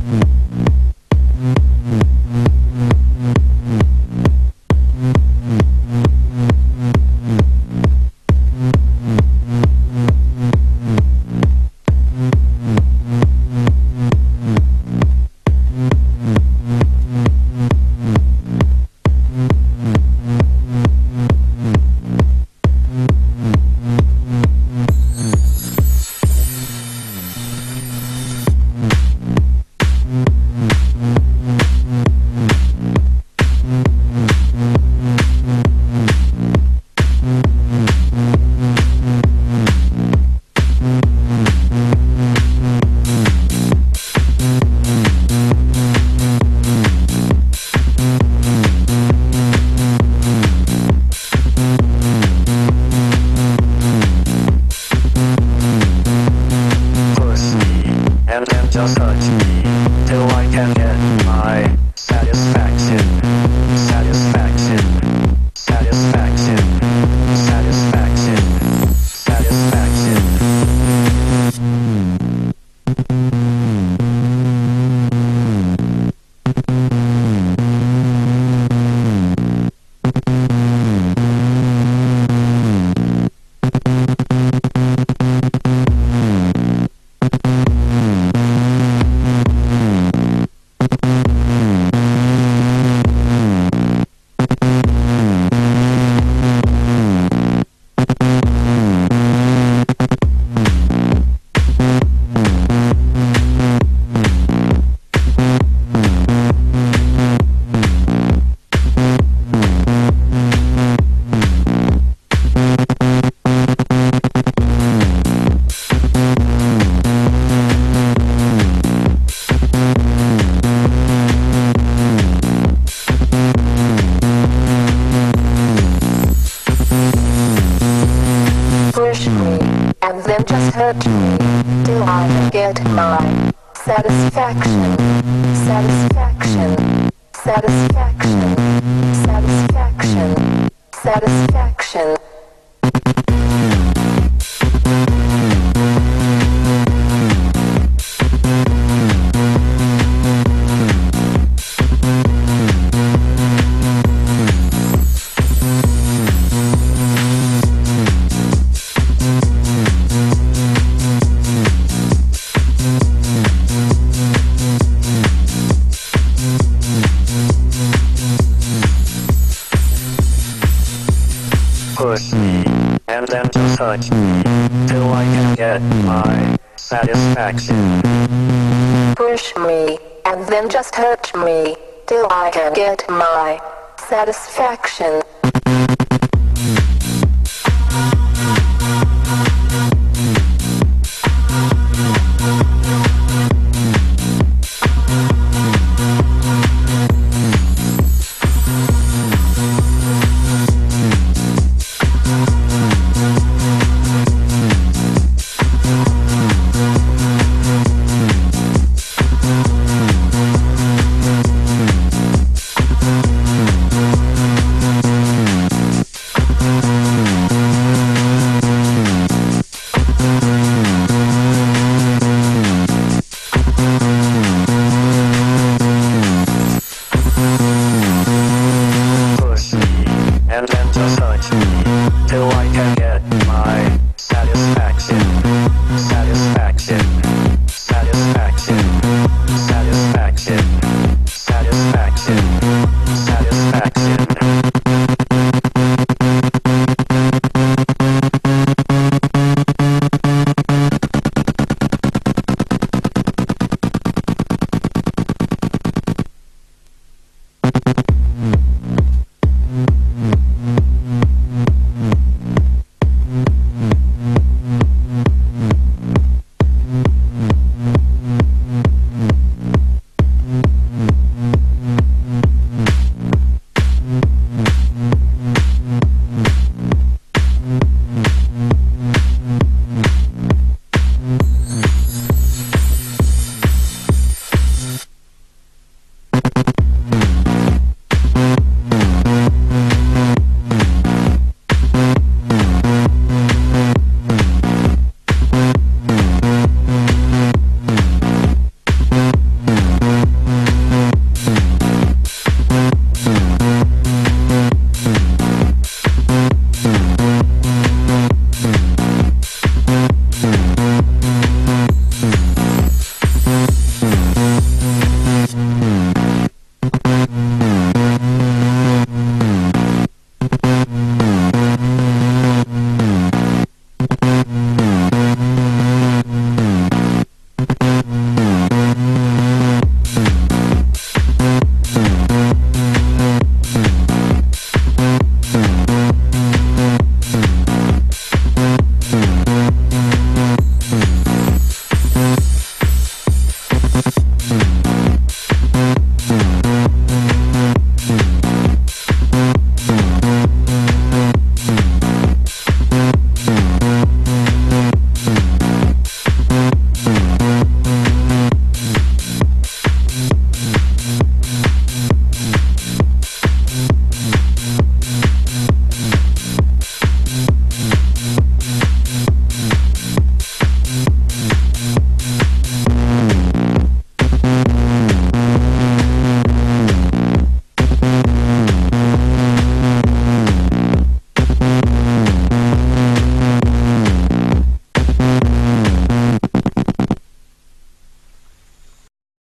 Mm-hmm. can get my Just hurt. me till I get my satisfaction? Satisfaction. Satisfaction. Satisfaction. Satisfaction. push me, and then to touch me, till I can get my satisfaction. Push me, and then just touch me, till I can get my satisfaction. touch till I can